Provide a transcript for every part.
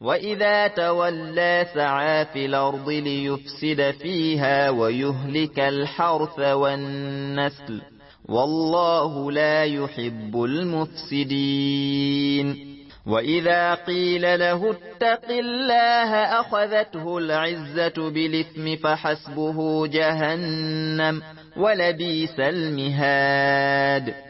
وإذا تولى سعى في الأرض ليفسد فيها ويهلك الحرث والنسل والله لا يحب المفسدين. وإذا قيل له اتق الله أخذته العزة بالإثم فحسبه جهنم ولبيس المهاد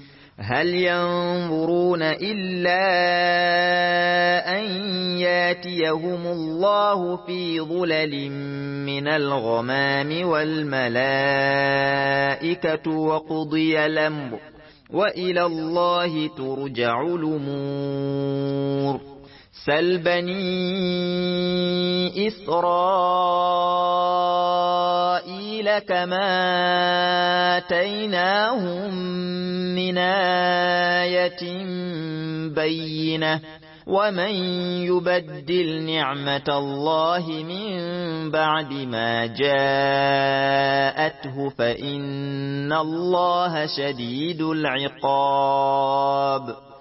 هل ينظرون إلا أن ياتيهم الله في ظلل من الغمام والملائكة وقضي الأمر وإلى الله ترجع الأمور سل بني إسرائيل كما آتيناهم من آية بينة ومن يبدل نعمة الله من بعد ما جاءته فإن الله شديد العقاب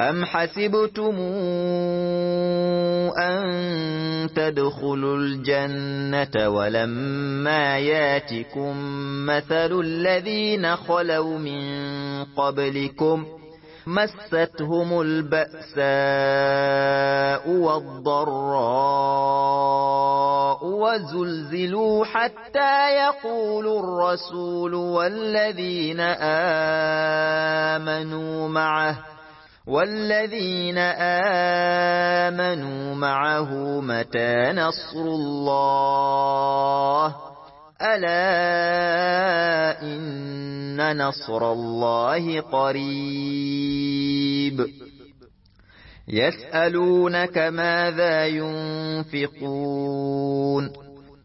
أم حسبتم أن تدخلوا الجنة ولما ياتكم مثل الذين خلوا من قبلكم مستهم البأساء والضراء وزلزلوا حتى يقول الرسول والذين آمنوا معه والذين آمنوا معه متى نصر الله؟ ألا إن نصر الله قريب. يسألونك ماذا ينفقون؟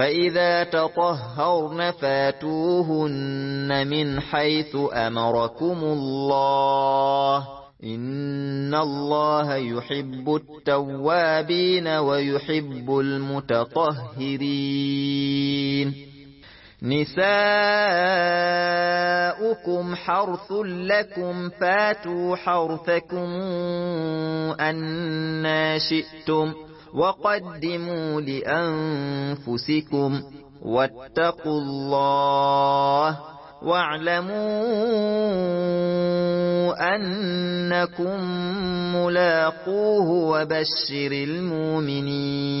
فإذا تطهرن فاتوهن من حيث أمركم الله إن الله يحب التوابين ويحب المتطهرين نساؤكم حرث لكم فاتوا حرثكم أنا شئتم وقدموا لأنفسكم واتقوا الله واعلموا أنكم ملاقوه وبشر المؤمنين.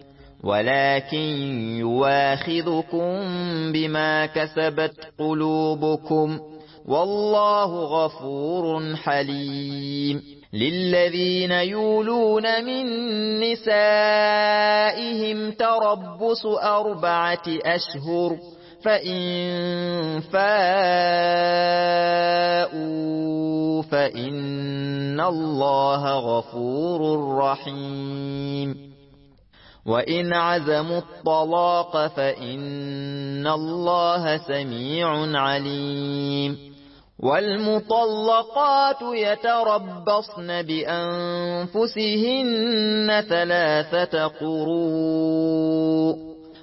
ولكن يواخذكم بما كسبت قلوبكم والله غفور حليم للذين يولون من نسائهم تربص أربعة أشهر فإن فاءوا فإن الله غفور رحيم وإن عزموا الطلاق فإن الله سميع عليم والمطلقات يتربصن بأنفسهن ثلاثة قروء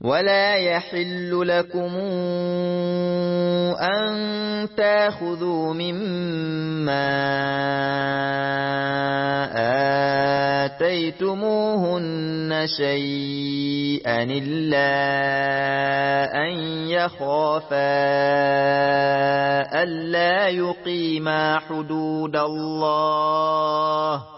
ولا يحل لكم أن تاخذوا مما آتيتموهن شيئا إلا أن يخافا ألا يقيما حدود الله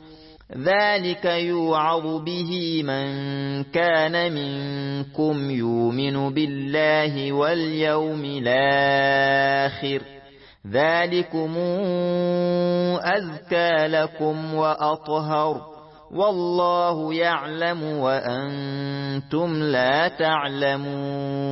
ذلك يوعظ به من كان منكم يؤمن بالله واليوم الآخر ذلكم أذكى لكم وأطهر والله يعلم وأنتم لا تعلمون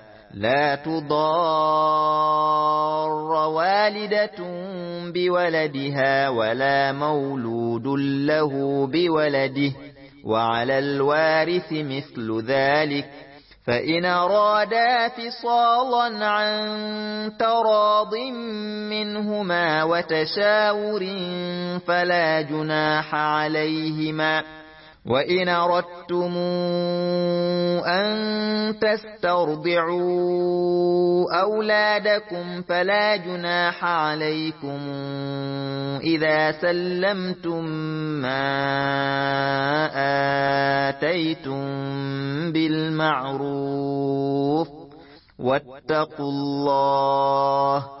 لا تضار والدة بولدها ولا مولود له بولده وعلى الوارث مثل ذلك. فإن أرادا فصالا عن تراض منهما وتشاور فلا جناح عليهما. وإن أردتم أن تسترضعوا أولادكم فلا جناح عليكم إذا سلمتم ما آتيتم بالمعروف واتقوا الله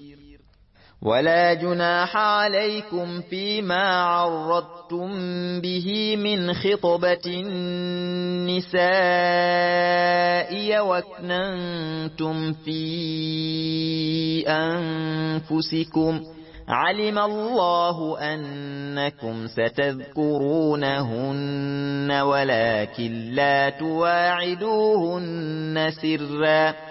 ولا جناح عليكم فيما عرضتم به من خطبة النساء وكننتم في أنفسكم علم الله أنكم ستذكرونهن ولكن لا تواعدوهن سرا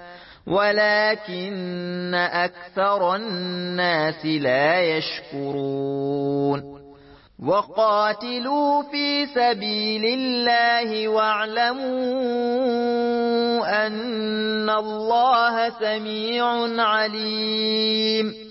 ولكن أكثر الناس لا يشكرون. وقاتلوا في سبيل الله واعلموا أن الله سميع عليم.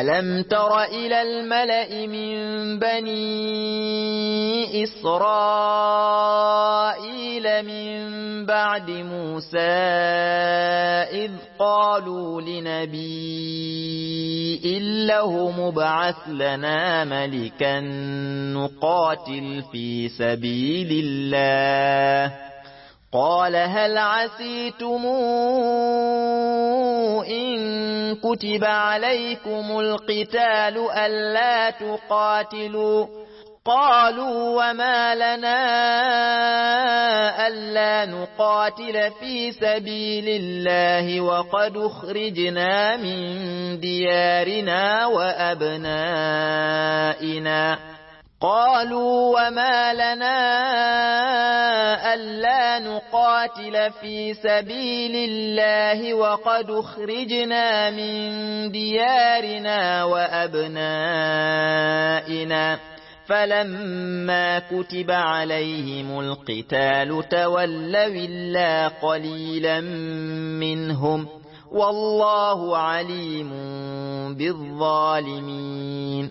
ألم تر إلى الملأ من بني إسرائيل من بعد موسى إذ قالوا لنبي إله مبعث لنا ملكا نقاتل في سبيل الله قال هل عسيتم إن كتب عليكم القتال ألا تقاتلوا؟ قالوا وما لنا ألا نقاتل في سبيل الله وقد اخرجنا من ديارنا وأبنائنا. قالوا وما لنا ألا نقاتل في سبيل الله وقد اخرجنا من ديارنا وأبنائنا فلما كتب عليهم القتال تولوا إلا قليلا منهم والله عليم بالظالمين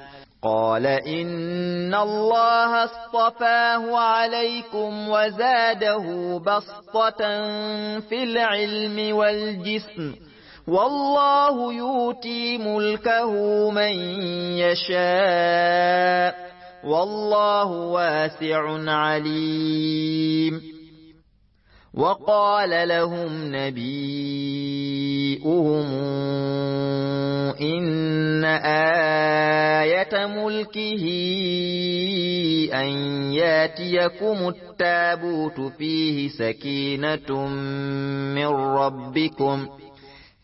قال إن الله اصطفاه عليكم وزاده بسطة في العلم والجسم والله يؤتي ملكه من يشاء والله واسع عليم وقال لهم نبيئهم إن آية ملكه أن ياتيكم التابوت فيه سكينة من ربكم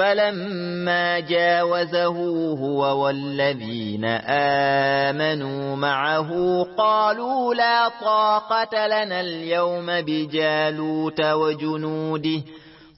فلما جاوزه هو والذين آمنوا معه قالوا لا طاقة لنا اليوم بجالوت وجنوده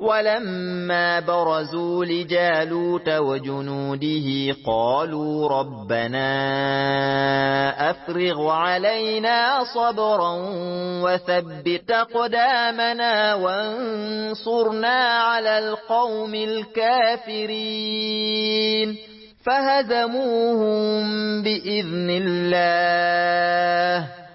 ولما برزوا لجالوت وجنوده قالوا ربنا أفرغ علينا صبرا وثبت قدامنا وانصرنا على القوم الكافرين فهزموهم بإذن الله